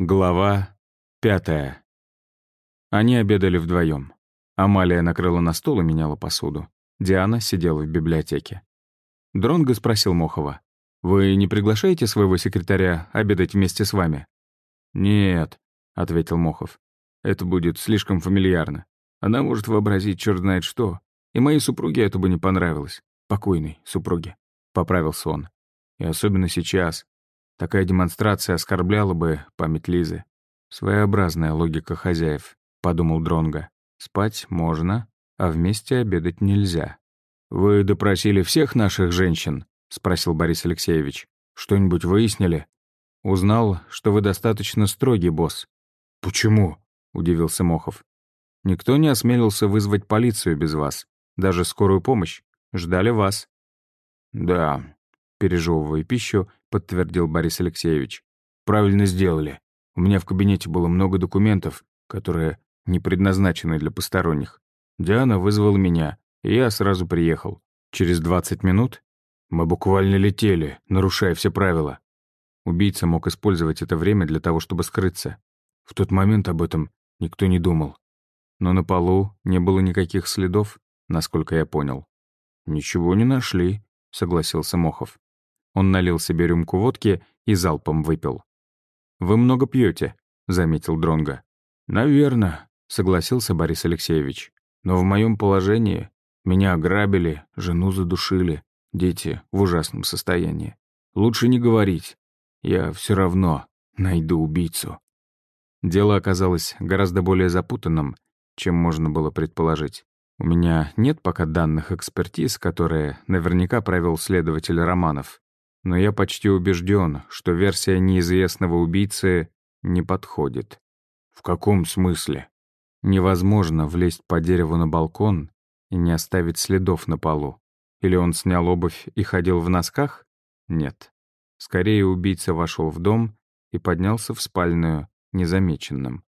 Глава пятая. Они обедали вдвоем. Амалия накрыла на стол и меняла посуду. Диана сидела в библиотеке. Дронго спросил Мохова. «Вы не приглашаете своего секретаря обедать вместе с вами?» «Нет», — ответил Мохов. «Это будет слишком фамильярно. Она может вообразить черт знает что. И моей супруге это бы не понравилось. Покойной супруге», — поправился он. «И особенно сейчас, Такая демонстрация оскорбляла бы память Лизы. Своеобразная логика хозяев, подумал Дронга. Спать можно, а вместе обедать нельзя. Вы допросили всех наших женщин? спросил Борис Алексеевич. Что-нибудь выяснили? Узнал, что вы достаточно строгий босс. Почему? удивился Мохов. Никто не осмелился вызвать полицию без вас, даже скорую помощь. Ждали вас. Да, пережевывая пищу, подтвердил Борис Алексеевич. «Правильно сделали. У меня в кабинете было много документов, которые не предназначены для посторонних. Диана вызвала меня, и я сразу приехал. Через 20 минут мы буквально летели, нарушая все правила. Убийца мог использовать это время для того, чтобы скрыться. В тот момент об этом никто не думал. Но на полу не было никаких следов, насколько я понял. «Ничего не нашли», — согласился Мохов. Он налил себе рюмку водки и залпом выпил. «Вы много пьете, заметил Дронга. «Наверно», — согласился Борис Алексеевич. «Но в моем положении меня ограбили, жену задушили, дети в ужасном состоянии. Лучше не говорить. Я все равно найду убийцу». Дело оказалось гораздо более запутанным, чем можно было предположить. У меня нет пока данных экспертиз, которые наверняка провел следователь Романов но я почти убежден, что версия неизвестного убийцы не подходит. В каком смысле? Невозможно влезть по дереву на балкон и не оставить следов на полу. Или он снял обувь и ходил в носках? Нет. Скорее, убийца вошел в дом и поднялся в спальную незамеченным.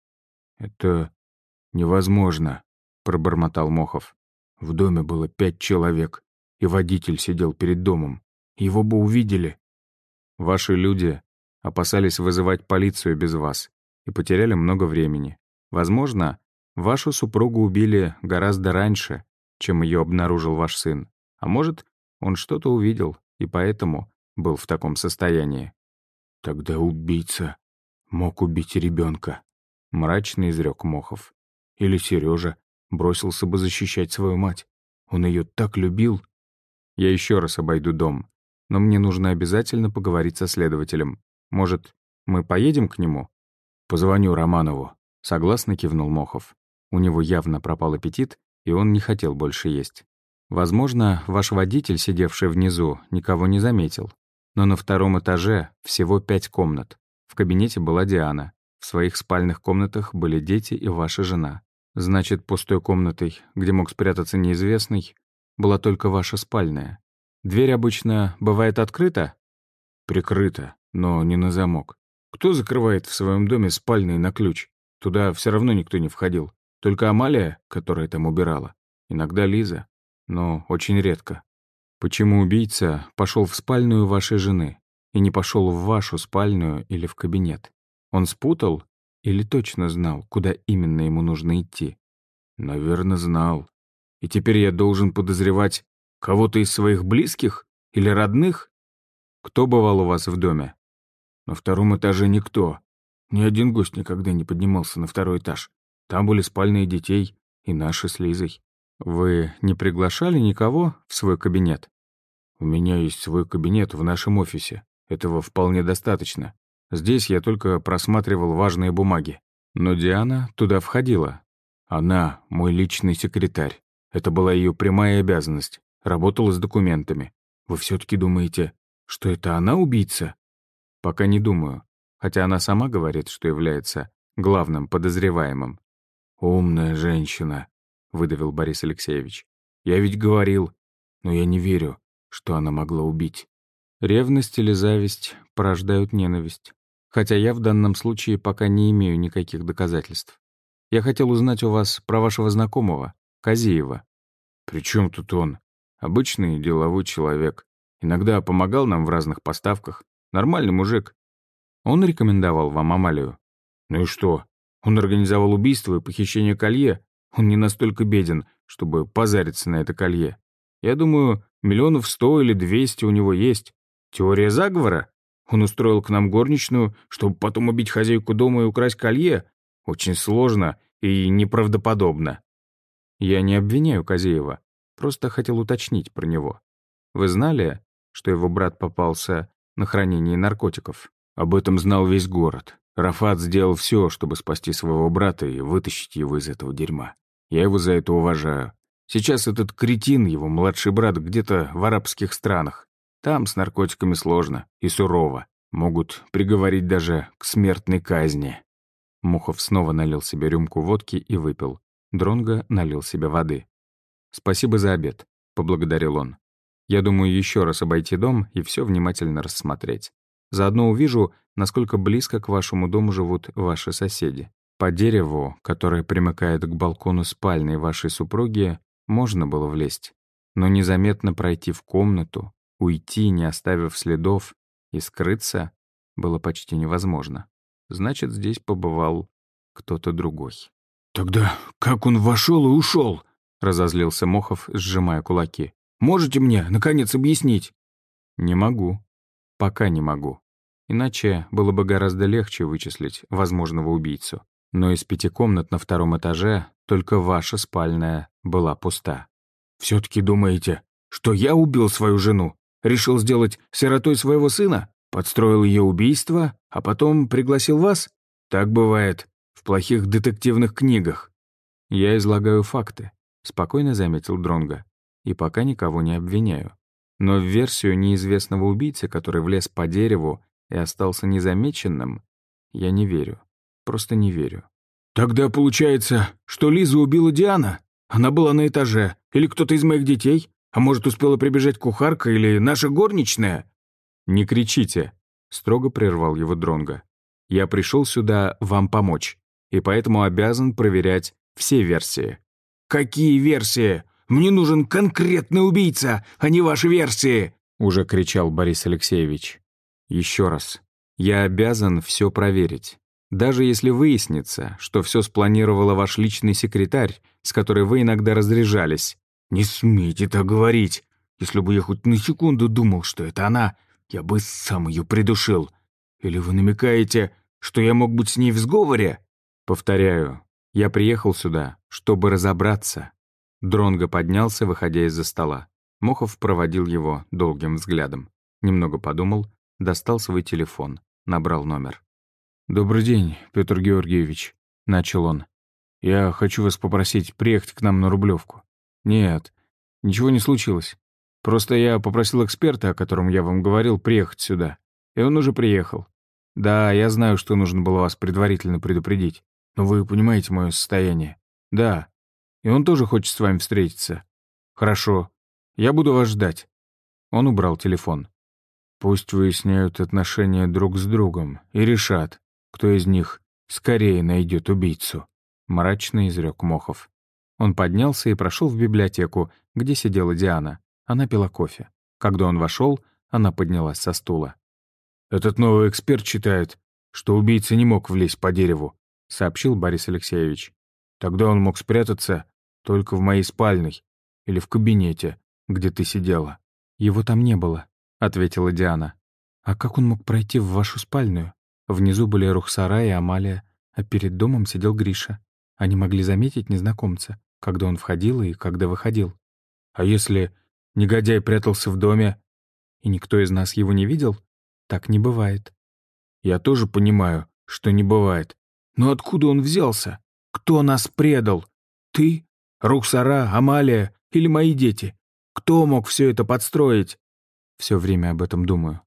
«Это невозможно», — пробормотал Мохов. «В доме было пять человек, и водитель сидел перед домом. Его бы увидели. Ваши люди опасались вызывать полицию без вас и потеряли много времени. Возможно, вашу супругу убили гораздо раньше, чем ее обнаружил ваш сын. А может, он что-то увидел и поэтому был в таком состоянии. Тогда убийца мог убить ребенка, мрачно изрек Мохов. Или Сережа бросился бы защищать свою мать. Он ее так любил. Я еще раз обойду дом но мне нужно обязательно поговорить со следователем. Может, мы поедем к нему?» «Позвоню Романову», — согласно кивнул Мохов. У него явно пропал аппетит, и он не хотел больше есть. Возможно, ваш водитель, сидевший внизу, никого не заметил. Но на втором этаже всего пять комнат. В кабинете была Диана. В своих спальных комнатах были дети и ваша жена. Значит, пустой комнатой, где мог спрятаться неизвестный, была только ваша спальная. Дверь обычно бывает открыта? Прикрыта, но не на замок. Кто закрывает в своем доме спальный на ключ? Туда все равно никто не входил. Только Амалия, которая там убирала. Иногда Лиза. Но очень редко. Почему убийца пошел в спальную вашей жены и не пошел в вашу спальную или в кабинет? Он спутал или точно знал, куда именно ему нужно идти? Наверное, знал. И теперь я должен подозревать Кого-то из своих близких или родных? Кто бывал у вас в доме? На втором этаже никто. Ни один гость никогда не поднимался на второй этаж. Там были спальные детей и наши с Лизой. Вы не приглашали никого в свой кабинет? У меня есть свой кабинет в нашем офисе. Этого вполне достаточно. Здесь я только просматривал важные бумаги. Но Диана туда входила. Она мой личный секретарь. Это была ее прямая обязанность работала с документами. Вы все-таки думаете, что это она убийца? Пока не думаю, хотя она сама говорит, что является главным подозреваемым. «Умная женщина», — выдавил Борис Алексеевич. «Я ведь говорил, но я не верю, что она могла убить». Ревность или зависть порождают ненависть. Хотя я в данном случае пока не имею никаких доказательств. Я хотел узнать у вас про вашего знакомого, Казиева. «При чем тут он?» Обычный деловой человек. Иногда помогал нам в разных поставках. Нормальный мужик. Он рекомендовал вам Амалию. Ну и что? Он организовал убийство и похищение колье. Он не настолько беден, чтобы позариться на это колье. Я думаю, миллионов сто или двести у него есть. Теория заговора? Он устроил к нам горничную, чтобы потом убить хозяйку дома и украсть колье? Очень сложно и неправдоподобно. Я не обвиняю Козеева, просто хотел уточнить про него. Вы знали, что его брат попался на хранении наркотиков? Об этом знал весь город. Рафат сделал все, чтобы спасти своего брата и вытащить его из этого дерьма. Я его за это уважаю. Сейчас этот кретин, его младший брат, где-то в арабских странах. Там с наркотиками сложно и сурово. Могут приговорить даже к смертной казни. Мухов снова налил себе рюмку водки и выпил. Дронго налил себе воды. «Спасибо за обед», — поблагодарил он. «Я думаю еще раз обойти дом и все внимательно рассмотреть. Заодно увижу, насколько близко к вашему дому живут ваши соседи. По дереву, которое примыкает к балкону спальной вашей супруги, можно было влезть, но незаметно пройти в комнату, уйти, не оставив следов, и скрыться было почти невозможно. Значит, здесь побывал кто-то другой. «Тогда как он вошел и ушел? Разозлился Мохов, сжимая кулаки. «Можете мне, наконец, объяснить?» «Не могу. Пока не могу. Иначе было бы гораздо легче вычислить возможного убийцу. Но из пяти комнат на втором этаже только ваша спальная была пуста. все таки думаете, что я убил свою жену? Решил сделать сиротой своего сына? Подстроил ее убийство, а потом пригласил вас? Так бывает в плохих детективных книгах. Я излагаю факты, спокойно заметил Дронга, и пока никого не обвиняю. Но в версию неизвестного убийцы, который влез по дереву и остался незамеченным, я не верю. Просто не верю. «Тогда получается, что Лиза убила Диана? Она была на этаже. Или кто-то из моих детей? А может, успела прибежать кухарка или наша горничная?» «Не кричите», — строго прервал его Дронга. «Я пришел сюда вам помочь, и поэтому обязан проверять все версии». «Какие версии? Мне нужен конкретный убийца, а не ваши версии!» — уже кричал Борис Алексеевич. «Еще раз. Я обязан все проверить. Даже если выяснится, что все спланировала ваш личный секретарь, с которой вы иногда разряжались». «Не смейте так говорить. Если бы я хоть на секунду думал, что это она, я бы сам ее придушил. Или вы намекаете, что я мог быть с ней в сговоре?» «Повторяю, я приехал сюда, чтобы разобраться». Дронго поднялся, выходя из-за стола. Мохов проводил его долгим взглядом. Немного подумал, достал свой телефон, набрал номер. «Добрый день, Петр Георгиевич», — начал он. «Я хочу вас попросить приехать к нам на Рублевку». «Нет, ничего не случилось. Просто я попросил эксперта, о котором я вам говорил, приехать сюда. И он уже приехал. Да, я знаю, что нужно было вас предварительно предупредить. Но вы понимаете мое состояние. Да. И он тоже хочет с вами встретиться. Хорошо. Я буду вас ждать». Он убрал телефон. «Пусть выясняют отношения друг с другом и решат, кто из них скорее найдет убийцу», — мрачно изрек Мохов. Он поднялся и прошел в библиотеку, где сидела Диана. Она пила кофе. Когда он вошел, она поднялась со стула. «Этот новый эксперт считает, что убийца не мог влезть по дереву», — сообщил Борис Алексеевич. «Тогда он мог спрятаться только в моей спальной или в кабинете, где ты сидела». «Его там не было», — ответила Диана. «А как он мог пройти в вашу спальную?» Внизу были Рухсара и Амалия, а перед домом сидел Гриша. Они могли заметить незнакомца, когда он входил и когда выходил. А если негодяй прятался в доме, и никто из нас его не видел? Так не бывает. Я тоже понимаю, что не бывает. Но откуда он взялся? Кто нас предал? Ты? Рухсара, Амалия или мои дети? Кто мог все это подстроить? Все время об этом думаю.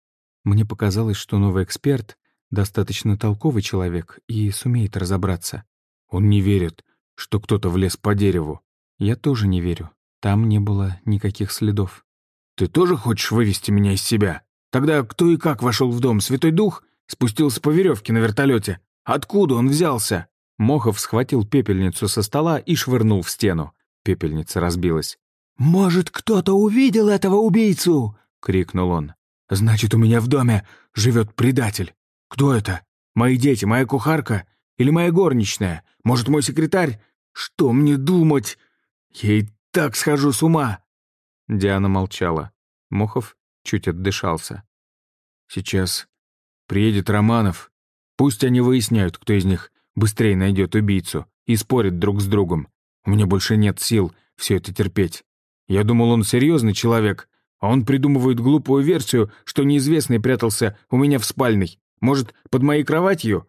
Мне показалось, что новый эксперт достаточно толковый человек и сумеет разобраться. Он не верит, что кто-то влез по дереву. Я тоже не верю. Там не было никаких следов. Ты тоже хочешь вывести меня из себя? Тогда кто и как вошел в дом? Святой Дух? Спустился по веревке на вертолете. Откуда он взялся? Мохов схватил пепельницу со стола и швырнул в стену. Пепельница разбилась. «Может, кто-то увидел этого убийцу?» — крикнул он. «Значит, у меня в доме живет предатель. Кто это? Мои дети, моя кухарка? Или моя горничная? Может, мой секретарь? Что мне думать? Я и так схожу с ума!» Диана молчала. Мохов чуть отдышался. «Сейчас приедет Романов. Пусть они выясняют, кто из них быстрее найдет убийцу и спорят друг с другом. У меня больше нет сил все это терпеть. Я думал, он серьезный человек, а он придумывает глупую версию, что неизвестный прятался у меня в спальной. Может, под моей кроватью?»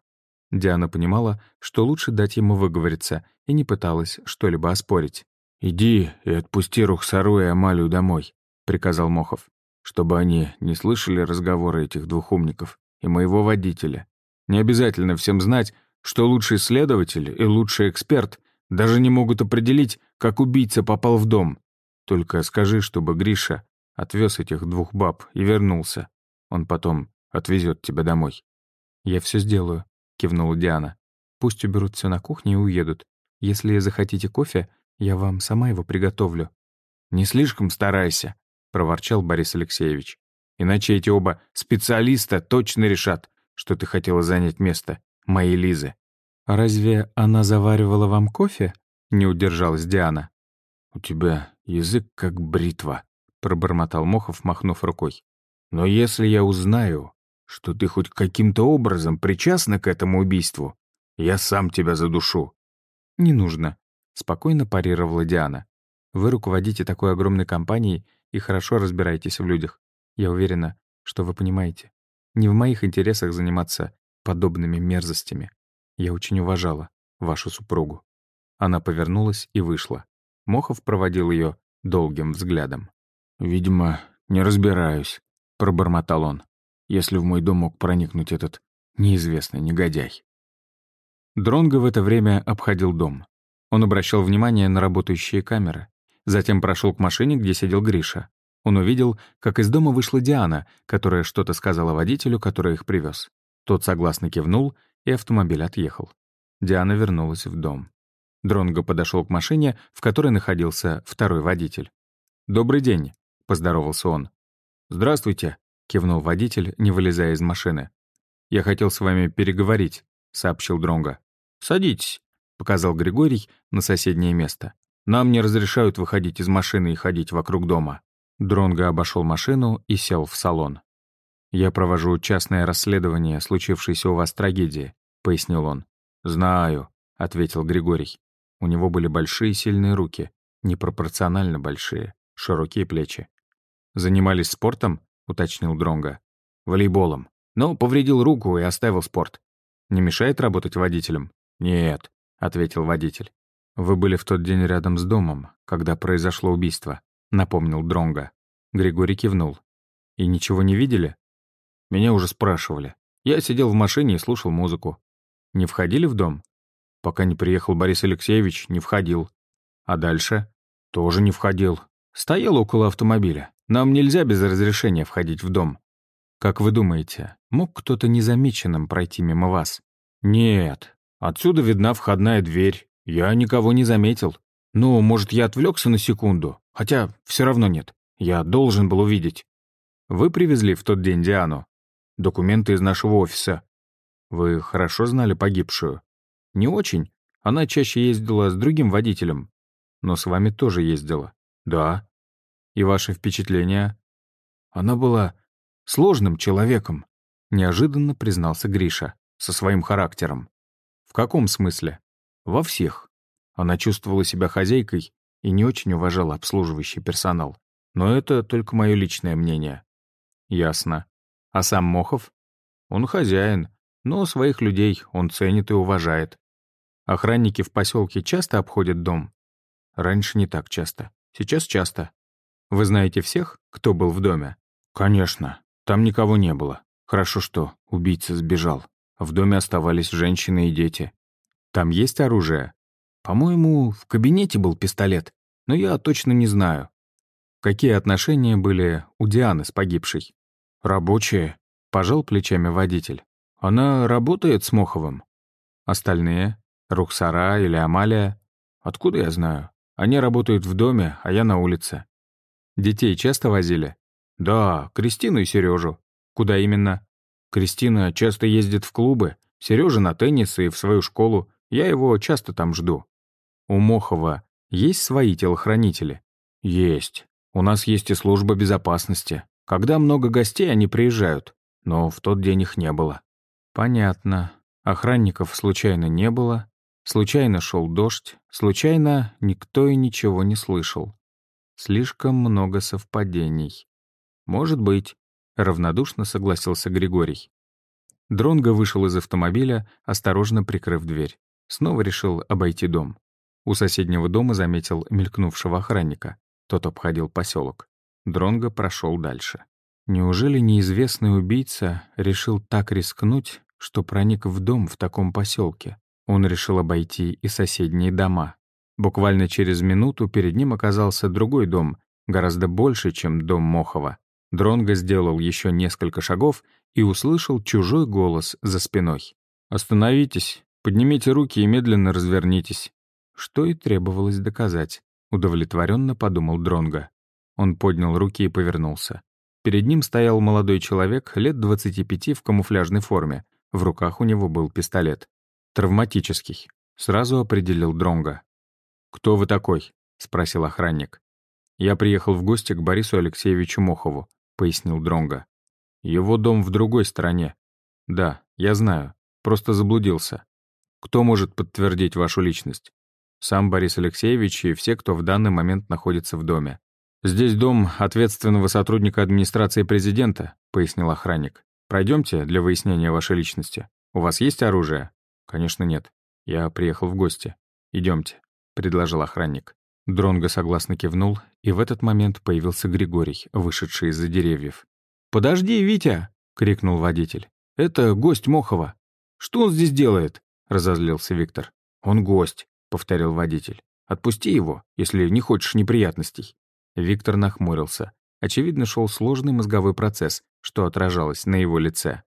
Диана понимала, что лучше дать ему выговориться, и не пыталась что-либо оспорить. «Иди и отпусти Рухсару и Амалию домой», — приказал Мохов, «чтобы они не слышали разговоры этих двух умников и моего водителя. Не обязательно всем знать, что лучший следователь и лучший эксперт даже не могут определить, как убийца попал в дом. Только скажи, чтобы Гриша отвез этих двух баб и вернулся. Он потом отвезет тебя домой». «Я все сделаю», — кивнула Диана. «Пусть уберут все на кухне и уедут. Если захотите кофе, я вам сама его приготовлю». «Не слишком старайся», — проворчал Борис Алексеевич. «Иначе эти оба специалиста точно решат, что ты хотела занять место моей Лизы». «Разве она заваривала вам кофе?» — не удержалась Диана. «У тебя язык как бритва», — пробормотал Мохов, махнув рукой. «Но если я узнаю, что ты хоть каким-то образом причастна к этому убийству, я сам тебя задушу». «Не нужно», — спокойно парировала Диана. «Вы руководите такой огромной компанией и хорошо разбираетесь в людях. Я уверена, что вы понимаете. Не в моих интересах заниматься подобными мерзостями. Я очень уважала вашу супругу». Она повернулась и вышла. Мохов проводил ее долгим взглядом. «Видимо, не разбираюсь», — пробормотал он, «если в мой дом мог проникнуть этот неизвестный негодяй». Дронго в это время обходил дом. Он обращал внимание на работающие камеры. Затем прошел к машине, где сидел Гриша. Он увидел, как из дома вышла Диана, которая что-то сказала водителю, который их привез. Тот согласно кивнул, и автомобиль отъехал. Диана вернулась в дом. Дронго подошел к машине, в которой находился второй водитель. «Добрый день», поздоровался он. «Здравствуйте», — кивнул водитель, не вылезая из машины. «Я хотел с вами переговорить», — сообщил Дронга. «Садитесь», — показал Григорий на соседнее место. «Нам не разрешают выходить из машины и ходить вокруг дома». Дронго обошел машину и сел в салон. «Я провожу частное расследование случившейся у вас трагедии», — пояснил он. «Знаю», — ответил Григорий. У него были большие сильные руки, непропорционально большие, широкие плечи. «Занимались спортом?» — уточнил Дронга. «Волейболом. Но повредил руку и оставил спорт». «Не мешает работать водителем?» «Нет», — ответил водитель. «Вы были в тот день рядом с домом, когда произошло убийство», — напомнил Дронга. Григорий кивнул. «И ничего не видели?» «Меня уже спрашивали. Я сидел в машине и слушал музыку». «Не входили в дом?» «Пока не приехал Борис Алексеевич, не входил». «А дальше?» «Тоже не входил. Стоял около автомобиля. Нам нельзя без разрешения входить в дом. Как вы думаете, мог кто-то незамеченным пройти мимо вас? Нет. Отсюда видна входная дверь. Я никого не заметил. Ну, может, я отвлекся на секунду. Хотя все равно нет. Я должен был увидеть. Вы привезли в тот день Диану? Документы из нашего офиса. Вы хорошо знали погибшую? Не очень. Она чаще ездила с другим водителем. Но с вами тоже ездила? Да. И ваши впечатления? Она была сложным человеком, неожиданно признался Гриша, со своим характером. В каком смысле? Во всех. Она чувствовала себя хозяйкой и не очень уважала обслуживающий персонал. Но это только мое личное мнение. Ясно. А сам Мохов? Он хозяин, но своих людей он ценит и уважает. Охранники в поселке часто обходят дом? Раньше не так часто. Сейчас часто. Вы знаете всех, кто был в доме? Конечно. Там никого не было. Хорошо, что убийца сбежал. В доме оставались женщины и дети. Там есть оружие? По-моему, в кабинете был пистолет, но я точно не знаю. Какие отношения были у Дианы с погибшей? Рабочие. Пожал плечами водитель. Она работает с Моховым. Остальные? Рухсара или Амалия? Откуда я знаю? Они работают в доме, а я на улице. Детей часто возили? Да, Кристину и Сережу. Куда именно? Кристина часто ездит в клубы, Сережа на теннис и в свою школу. Я его часто там жду. У Мохова есть свои телохранители? Есть. У нас есть и служба безопасности. Когда много гостей, они приезжают. Но в тот день их не было. Понятно. Охранников случайно не было. Случайно шел дождь. Случайно никто и ничего не слышал. Слишком много совпадений. Может быть, равнодушно согласился Григорий. Дронго вышел из автомобиля, осторожно прикрыв дверь. Снова решил обойти дом. У соседнего дома заметил мелькнувшего охранника. Тот обходил поселок. Дронго прошел дальше. Неужели неизвестный убийца решил так рискнуть, что проник в дом в таком поселке? Он решил обойти и соседние дома. Буквально через минуту перед ним оказался другой дом, гораздо больше, чем дом Мохова. Дронго сделал еще несколько шагов и услышал чужой голос за спиной. «Остановитесь, поднимите руки и медленно развернитесь». Что и требовалось доказать, удовлетворенно подумал Дронго. Он поднял руки и повернулся. Перед ним стоял молодой человек лет 25 в камуфляжной форме. В руках у него был пистолет. Травматический. Сразу определил Дронга. «Кто вы такой?» — спросил охранник. «Я приехал в гости к Борису Алексеевичу Мохову», — пояснил Дронга. «Его дом в другой стороне». «Да, я знаю. Просто заблудился. Кто может подтвердить вашу личность?» Сам Борис Алексеевич и все, кто в данный момент находится в доме. «Здесь дом ответственного сотрудника администрации президента», — пояснил охранник. Пройдемте для выяснения вашей личности. У вас есть оружие?» «Конечно, нет. Я приехал в гости. Идемте, предложил охранник. Дронго согласно кивнул, и в этот момент появился Григорий, вышедший из-за деревьев. «Подожди, Витя!» — крикнул водитель. «Это гость Мохова». «Что он здесь делает?» — разозлился Виктор. «Он гость», — повторил водитель. «Отпусти его, если не хочешь неприятностей». Виктор нахмурился. Очевидно, шел сложный мозговой процесс, что отражалось на его лице.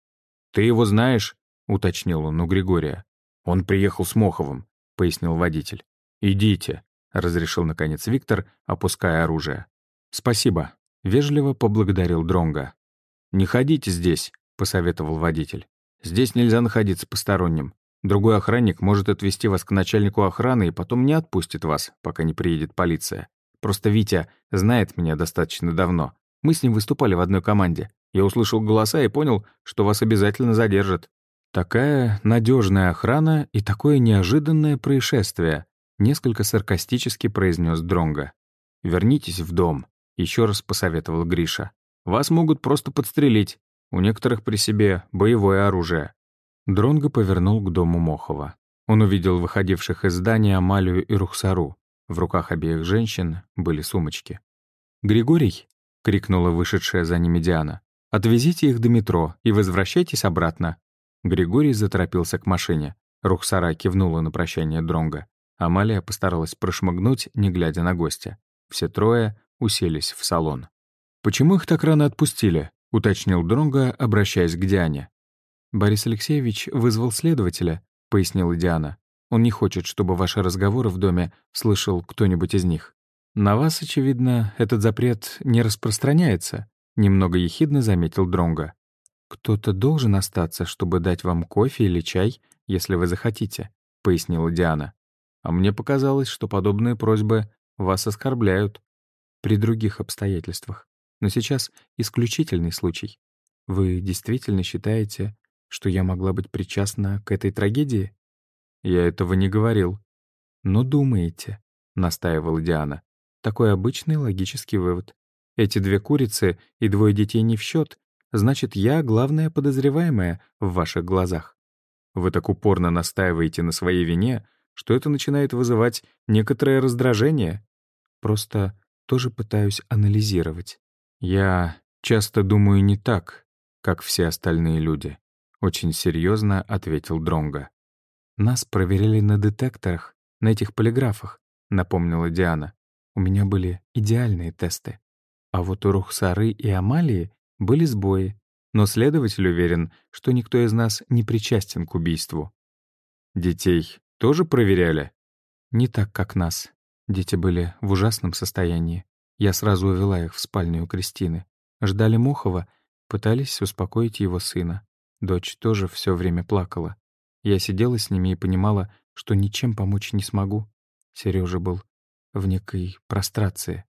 «Ты его знаешь?» — уточнил он у Григория. «Он приехал с Моховым», — пояснил водитель. «Идите», — разрешил, наконец, Виктор, опуская оружие. «Спасибо», — вежливо поблагодарил Дронга. «Не ходите здесь», — посоветовал водитель. «Здесь нельзя находиться посторонним. Другой охранник может отвезти вас к начальнику охраны и потом не отпустит вас, пока не приедет полиция. Просто Витя знает меня достаточно давно. Мы с ним выступали в одной команде. Я услышал голоса и понял, что вас обязательно задержат. Такая надежная охрана и такое неожиданное происшествие, несколько саркастически произнес Дронга. Вернитесь в дом, еще раз посоветовал Гриша. Вас могут просто подстрелить. У некоторых при себе боевое оружие. Дронго повернул к дому Мохова. Он увидел выходивших из здания Амалию и Рухсару. В руках обеих женщин были сумочки. «Григорий!» — крикнула вышедшая за ними Диана. «Отвезите их до метро и возвращайтесь обратно». Григорий заторопился к машине. Рухсара кивнула на прощание Дронга. Амалия постаралась прошмыгнуть, не глядя на гостя. Все трое уселись в салон. «Почему их так рано отпустили?» — уточнил Дронга, обращаясь к Диане. «Борис Алексеевич вызвал следователя», — пояснила Диана. «Он не хочет, чтобы ваши разговоры в доме слышал кто-нибудь из них». «На вас, очевидно, этот запрет не распространяется», — немного ехидно заметил Дронга. «Кто-то должен остаться, чтобы дать вам кофе или чай, если вы захотите», — пояснила Диана. «А мне показалось, что подобные просьбы вас оскорбляют при других обстоятельствах. Но сейчас исключительный случай. Вы действительно считаете, что я могла быть причастна к этой трагедии?» «Я этого не говорил». «Но думаете», — настаивала Диана. Такой обычный логический вывод. Эти две курицы и двое детей не в счет, значит, я главная подозреваемая в ваших глазах. Вы так упорно настаиваете на своей вине, что это начинает вызывать некоторое раздражение. Просто тоже пытаюсь анализировать. Я часто думаю не так, как все остальные люди. Очень серьезно ответил Дронга. Нас проверили на детекторах, на этих полиграфах, напомнила Диана. У меня были идеальные тесты. А вот у Рухсары и Амалии были сбои, но следователь уверен, что никто из нас не причастен к убийству. Детей тоже проверяли? Не так, как нас. Дети были в ужасном состоянии. Я сразу увела их в спальню у Кристины. Ждали Мохова, пытались успокоить его сына. Дочь тоже все время плакала. Я сидела с ними и понимала, что ничем помочь не смогу. Сережа был в некой прострации.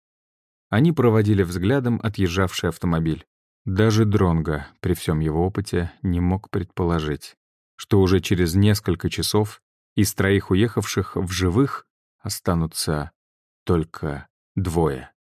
Они проводили взглядом отъезжавший автомобиль. Даже Дронга, при всем его опыте, не мог предположить, что уже через несколько часов из троих уехавших в живых останутся только двое.